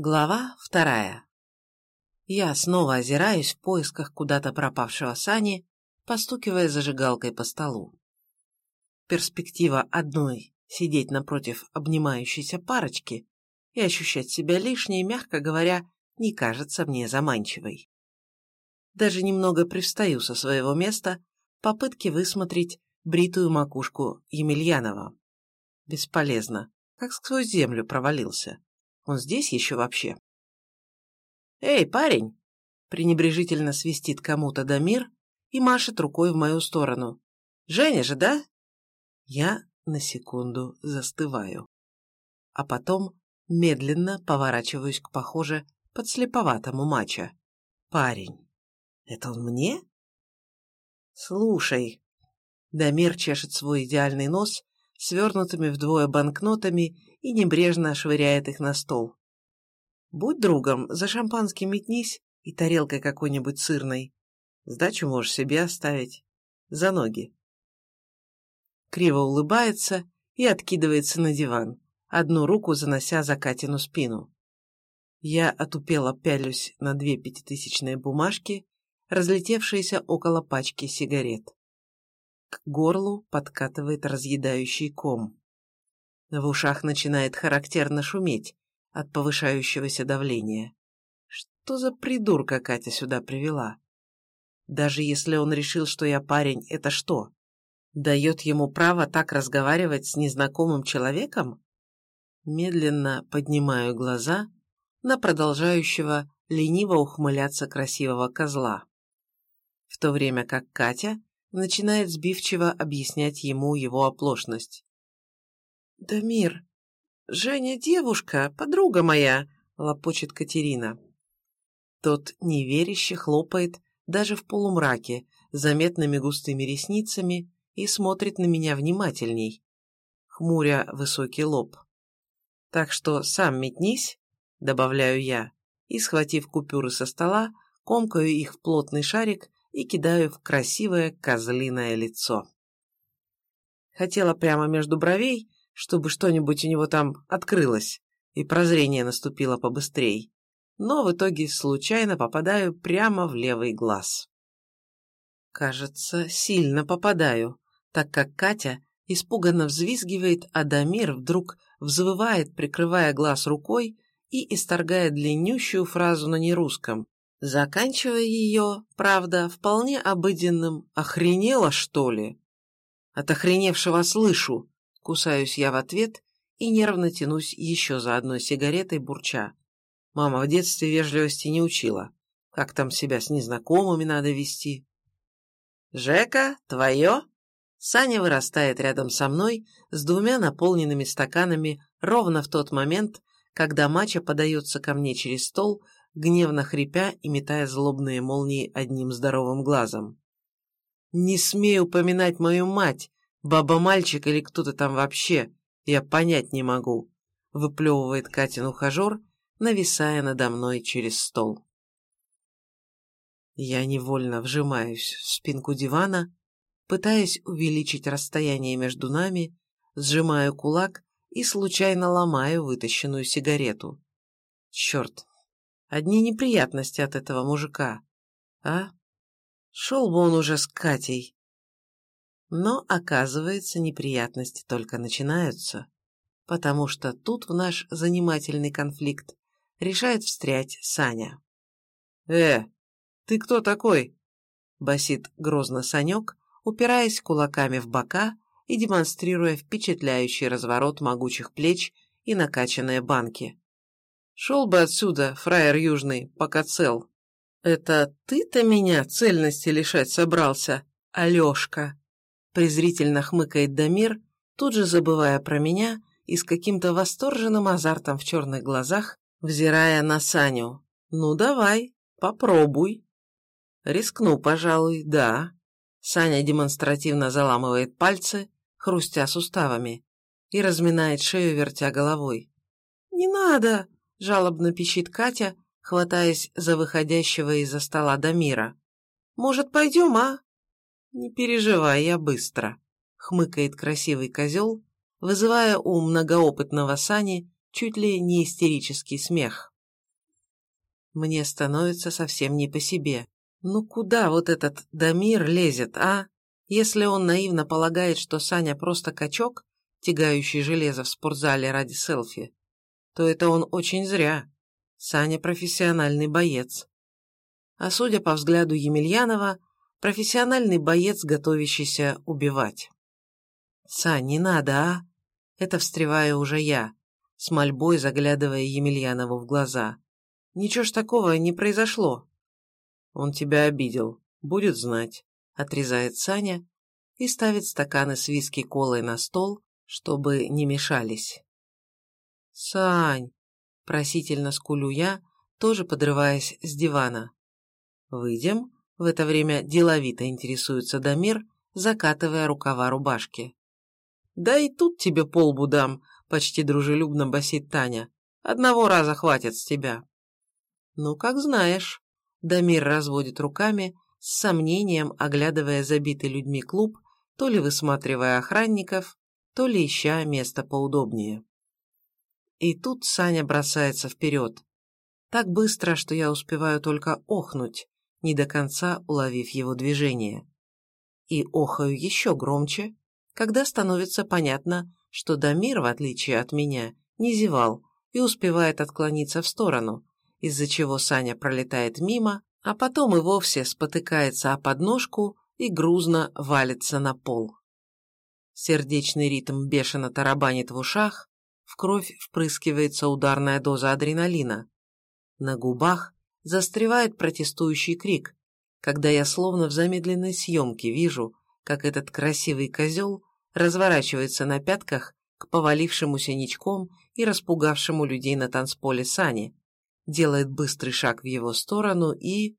Глава вторая. Я снова озираюсь в поисках куда-то пропавшего Сани, постукивая зажигалкой по столу. Перспектива одной сидеть напротив обнимающейся парочки и ощущать себя лишней, мягко говоря, не кажется мне заманчивой. Даже немного привстаю со своего места в попытке высмотреть бритую макушку Емельянова. Бесполезно, как сквозь землю провалился. Он здесь еще вообще? «Эй, парень!» – пренебрежительно свистит кому-то Дамир и машет рукой в мою сторону. «Женя же, да?» Я на секунду застываю. А потом медленно поворачиваюсь к, похоже, подслеповатому мачо. «Парень, это он мне?» «Слушай». Дамир чешет свой идеальный нос свернутыми вдвое банкнотами и небрежно швыряет их на стол. Будь другом, за шампанским метнись и тарелкой какой-нибудь сырной. Сдачу можешь себе оставить. За ноги. Криво улыбается и откидывается на диван, одну руку занося за Катину спину. Я отупело пялюсь на две пятитысячные бумажки, разлетевшиеся около пачки сигарет. К горлу подкатывает разъедающий ком. В ушах начинает характерно шуметь от повышающегося давления. Что за придурка Катя сюда привела? Даже если он решил, что я парень, это что? Дает ему право так разговаривать с незнакомым человеком? Медленно поднимаю глаза на продолжающего лениво ухмыляться красивого козла. В то время как Катя начинает сбивчиво объяснять ему его оплошность. «Дамир, Женя девушка, подруга моя», — лопочет Катерина. Тот неверяще хлопает даже в полумраке, заметными густыми ресницами и смотрит на меня внимательней, хмуря высокий лоб. «Так что сам метнись», — добавляю я, и, схватив купюры со стола, комкаю их в плотный шарик и кидаю в красивое козлиное лицо. Хотела прямо между бровей, чтобы что-нибудь у него там открылось, и прозрение наступило побыстрей. Но в итоге случайно попадаю прямо в левый глаз. Кажется, сильно попадаю, так как Катя испуганно взвизгивает, а Дамир вдруг взвывает, прикрывая глаз рукой и исторгая длиннющую фразу на нерусском, заканчивая ее, правда, вполне обыденным «Охренела, что ли?» От охреневшего слышу, Кусаюсь я в ответ и нервно тянусь еще за одной сигаретой, бурча. Мама в детстве вежливости не учила. Как там себя с незнакомыми надо вести? «Жека, твое?» Саня вырастает рядом со мной с двумя наполненными стаканами ровно в тот момент, когда Мача подается ко мне через стол, гневно хрипя и метая злобные молнии одним здоровым глазом. «Не смей упоминать мою мать!» Баба-мальчик или кто-то там вообще, я понять не могу», — выплевывает Катин ухажер, нависая надо мной через стол. Я невольно вжимаюсь в спинку дивана, пытаясь увеличить расстояние между нами, сжимаю кулак и случайно ломаю вытащенную сигарету. Черт, одни неприятности от этого мужика. А? Шел бы он уже с Катей. Но, оказывается, неприятности только начинаются, потому что тут в наш занимательный конфликт решает встрять Саня. «Э, ты кто такой?» – басит грозно Санек, упираясь кулаками в бока и демонстрируя впечатляющий разворот могучих плеч и накачанные банки. «Шел бы отсюда, фраер южный, пока цел». «Это ты-то меня цельности лишать собрался, Алешка?» Презрительно хмыкает Дамир, тут же забывая про меня и с каким-то восторженным азартом в черных глазах, взирая на Саню. «Ну давай, попробуй». «Рискну, пожалуй, да». Саня демонстративно заламывает пальцы, хрустя суставами, и разминает шею, вертя головой. «Не надо!» – жалобно пищит Катя, хватаясь за выходящего из-за стола Дамира. «Может, пойдем, а?» «Не переживай, я быстро», — хмыкает красивый козел, вызывая у многоопытного Сани чуть ли не истерический смех. Мне становится совсем не по себе. Ну куда вот этот Дамир лезет, а? Если он наивно полагает, что Саня просто качок, тягающий железо в спортзале ради селфи, то это он очень зря. Саня профессиональный боец. А судя по взгляду Емельянова, профессиональный боец, готовящийся убивать. «Сань, не надо, а?» Это встреваю уже я, с мольбой заглядывая Емельянову в глаза. «Ничего ж такого не произошло». «Он тебя обидел. Будет знать», — отрезает Саня и ставит стаканы с виски-колой на стол, чтобы не мешались. «Сань!» – просительно скулю я, тоже подрываясь с дивана. «Выйдем?» – в это время деловито интересуется Дамир, закатывая рукава рубашки. «Да и тут тебе полбу дам», – почти дружелюбно басит Таня. «Одного раза хватит с тебя». «Ну, как знаешь». Дамир разводит руками, с сомнением оглядывая забитый людьми клуб, то ли высматривая охранников, то ли ища место поудобнее. И тут Саня бросается вперед. Так быстро, что я успеваю только охнуть, не до конца уловив его движение. И охаю еще громче, когда становится понятно, что Дамир, в отличие от меня, не зевал и успевает отклониться в сторону, из-за чего Саня пролетает мимо, а потом и вовсе спотыкается о подножку и грузно валится на пол. Сердечный ритм бешено тарабанит в ушах, в кровь впрыскивается ударная доза адреналина. На губах застревает протестующий крик, когда я словно в замедленной съемке вижу, как этот красивый козел разворачивается на пятках к повалившемуся ничком и распугавшему людей на танцполе Сани, делает быстрый шаг в его сторону и...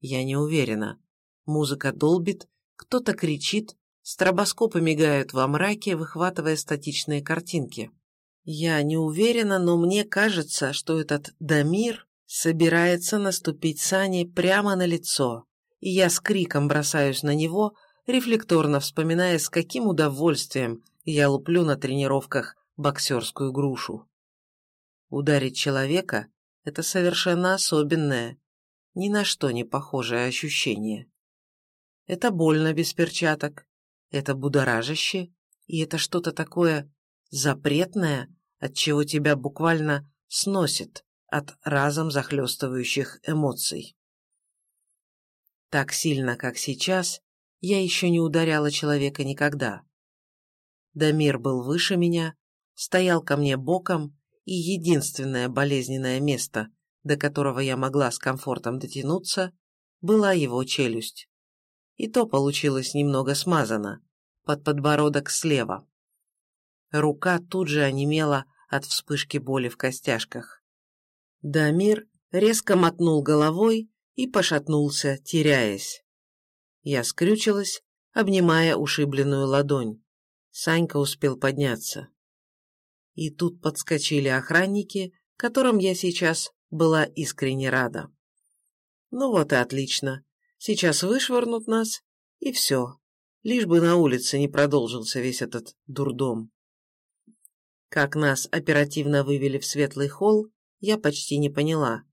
Я не уверена. Музыка долбит, кто-то кричит, стробоскопы мигают во мраке, выхватывая статичные картинки. Я не уверена, но мне кажется, что этот Дамир собирается наступить Сане прямо на лицо, и я с криком бросаюсь на него, рефлекторно вспоминая, с каким удовольствием я луплю на тренировках боксерскую грушу. Ударить человека – это совершенно особенное, ни на что не похожее ощущение. Это больно без перчаток, это будоражаще, и это что-то такое запретное, от чего тебя буквально сносит от разом захлестывающих эмоций. Так сильно, как сейчас, я еще не ударяла человека никогда. Дамир был выше меня, стоял ко мне боком, и единственное болезненное место, до которого я могла с комфортом дотянуться, была его челюсть. И то получилось немного смазано, под подбородок слева. Рука тут же онемела от вспышки боли в костяшках. Дамир резко мотнул головой и пошатнулся, теряясь. Я скрючилась, обнимая ушибленную ладонь. Санька успел подняться. И тут подскочили охранники, которым я сейчас была искренне рада. Ну вот и отлично. Сейчас вышвырнут нас, и все. Лишь бы на улице не продолжился весь этот дурдом. Как нас оперативно вывели в светлый холл, я почти не поняла.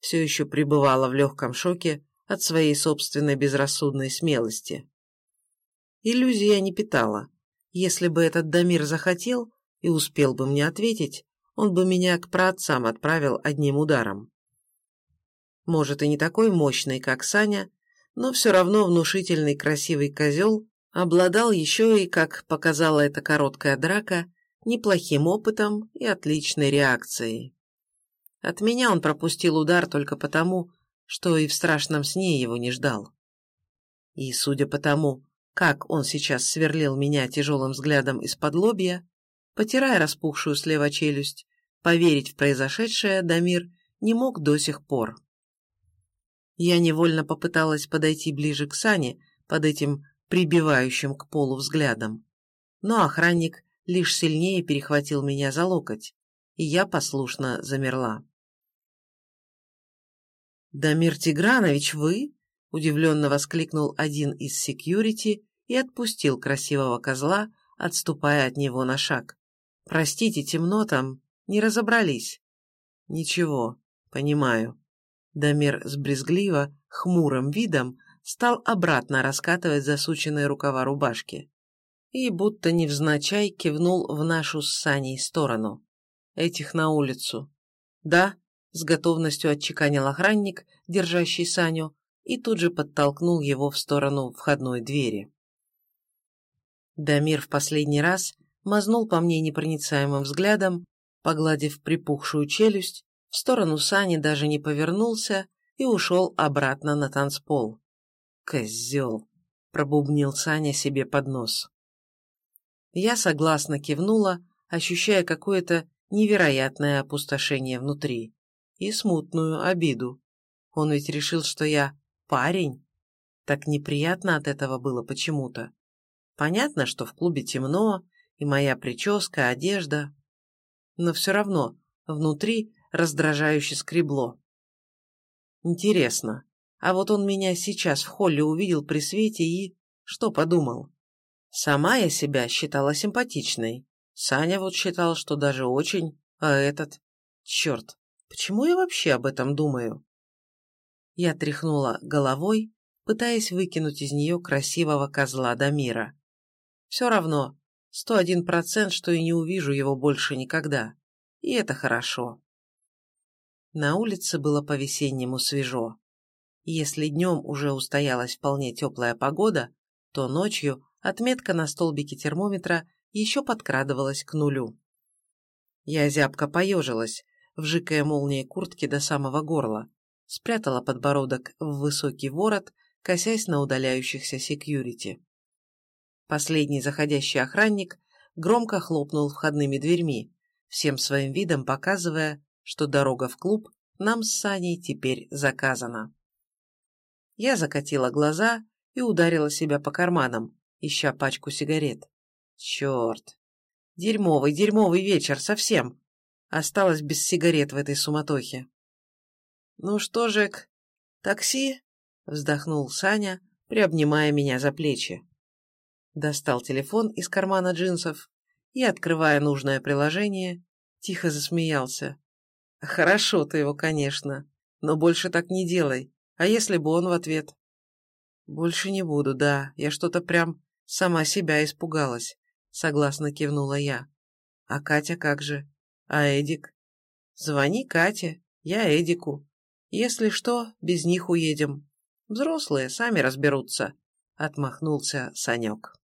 Все еще пребывала в легком шоке от своей собственной безрассудной смелости. Иллюзий я не питала. Если бы этот Дамир захотел и успел бы мне ответить, он бы меня к праотцам отправил одним ударом. Может, и не такой мощный, как Саня, но все равно внушительный красивый козел обладал еще и, как показала эта короткая драка, неплохим опытом и отличной реакцией. От меня он пропустил удар только потому, что и в страшном сне его не ждал. И, судя по тому, как он сейчас сверлил меня тяжелым взглядом из-под лобья, потирая распухшую слева челюсть, поверить в произошедшее Дамир не мог до сих пор. Я невольно попыталась подойти ближе к Сане под этим прибивающим к полу взглядом, но охранник лишь сильнее перехватил меня за локоть, и я послушно замерла. «Дамир Тигранович, вы?» – удивленно воскликнул один из секьюрити и отпустил красивого козла, отступая от него на шаг. «Простите, темно там, не разобрались». «Ничего, понимаю», Дамир с брезгливо, хмурым видом стал обратно раскатывать засученные рукава рубашки. И будто невзначай кивнул в нашу с Саней сторону. Этих на улицу. Да, с готовностью отчеканил охранник, держащий Саню, и тут же подтолкнул его в сторону входной двери. Дамир в последний раз мазнул по мне непроницаемым взглядом, погладив припухшую челюсть, в сторону Сани даже не повернулся и ушел обратно на танцпол. «Козел!» — пробубнил Саня себе под нос. Я согласно кивнула, ощущая какое-то невероятное опустошение внутри и смутную обиду. Он ведь решил, что я парень. Так неприятно от этого было почему-то. Понятно, что в клубе темно, и моя прическа, одежда. Но все равно внутри раздражающе скребло. Интересно, а вот он меня сейчас в холле увидел при свете и... Что подумал? Сама я себя считала симпатичной. Саня вот считал, что даже очень, а этот... Черт, почему я вообще об этом думаю? Я тряхнула головой, пытаясь выкинуть из нее красивого козла Дамира. Все равно, сто один процент, что и не увижу его больше никогда. И это хорошо. На улице было по-весеннему свежо. Если днем уже устоялась вполне теплая погода, то ночью отметка на столбике термометра еще подкрадывалась к нулю. Я зябко поежилась, вжикая молнией куртки до самого горла, спрятала подбородок в высокий ворот, косясь на удаляющихся секьюрити. Последний заходящий охранник громко хлопнул входными дверьми, всем своим видом показывая, что дорога в клуб нам с Саней теперь заказана. Я закатила глаза и ударила себя по карманам, ища пачку сигарет. Черт! Дерьмовый, дерьмовый вечер, совсем. Осталось без сигарет в этой суматохе. «Ну что, Жек, такси?» — вздохнул Саня, приобнимая меня за плечи. Достал телефон из кармана джинсов и, открывая нужное приложение, тихо засмеялся. «Хорошо ты его, конечно, но больше так не делай. А если бы он в ответ?» «Больше не буду, да. Я что-то прям сама себя испугалась», — согласно кивнула я. «А Катя как же? А Эдик?» «Звони Кате, я Эдику. Если что, без них уедем. Взрослые сами разберутся», — отмахнулся Санек.